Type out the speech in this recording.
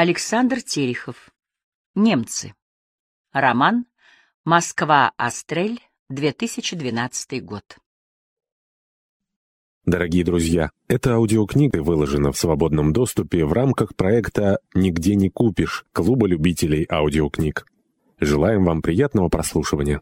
Александр Терехов. Немцы. Роман. Москва. Астрель. 2012 год. Дорогие друзья, эта аудиокнига выложена в свободном доступе в рамках проекта «Нигде не купишь» Клуба любителей аудиокниг. Желаем вам приятного прослушивания.